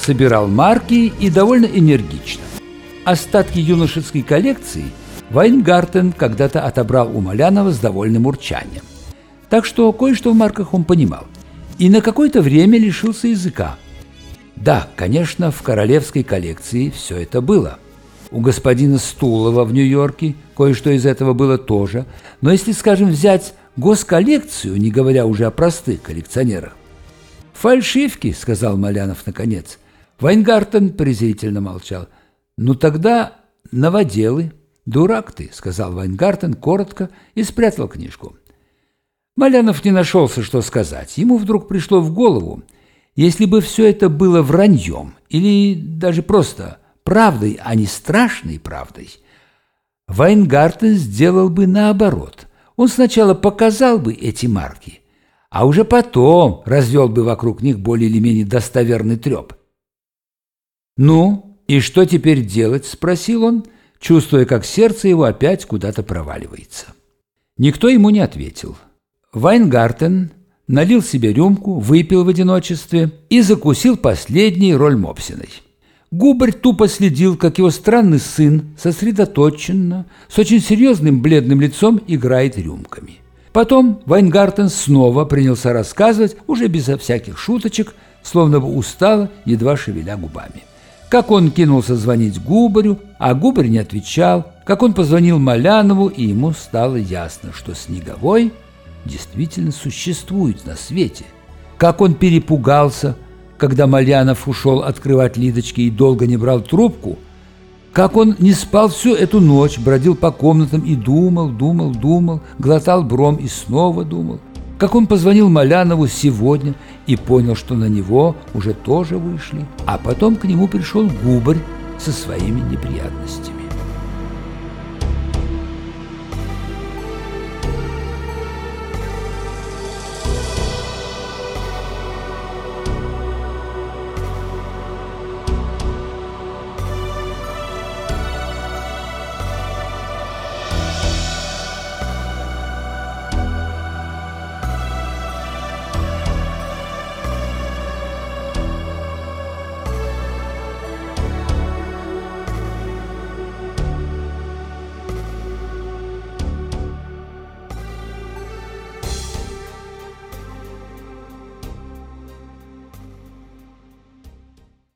собирал марки и довольно энергично. Остатки юношеской коллекции Вайнгартен когда-то отобрал у Малянова с довольным урчанием. Так что кое-что в марках он понимал. И на какое-то время лишился языка. Да, конечно, в королевской коллекции все это было. У господина Стулова в Нью-Йорке кое-что из этого было тоже. Но если, скажем, взять госколлекцию, не говоря уже о простых коллекционерах, «Фальшивки», — сказал Малянов наконец. Вайнгартен презрительно молчал. «Ну тогда новоделы». «Дурак ты», — сказал Вайнгартен коротко и спрятал книжку. Малянов не нашелся, что сказать. Ему вдруг пришло в голову, если бы все это было враньем или даже просто правдой, а не страшной правдой, Вайнгартен сделал бы наоборот. Он сначала показал бы эти марки, а уже потом развел бы вокруг них более или менее достоверный треп. «Ну, и что теперь делать?» – спросил он, чувствуя, как сердце его опять куда-то проваливается. Никто ему не ответил. Вайнгартен налил себе рюмку, выпил в одиночестве и закусил последней роль Мопсиной. Губарь тупо следил, как его странный сын сосредоточенно, с очень серьезным бледным лицом играет рюмками. Потом Вайнгартен снова принялся рассказывать, уже безо всяких шуточек, словно бы устало, едва шевеля губами. Как он кинулся звонить Губарю, а Губарь не отвечал, как он позвонил Малянову, и ему стало ясно, что Снеговой действительно существует на свете. Как он перепугался, когда Малянов ушел открывать Лидочки и долго не брал трубку – как он не спал всю эту ночь, бродил по комнатам и думал, думал, думал, глотал бром и снова думал. Как он позвонил Малянову сегодня и понял, что на него уже тоже вышли. А потом к нему пришел Губарь со своими неприятностями.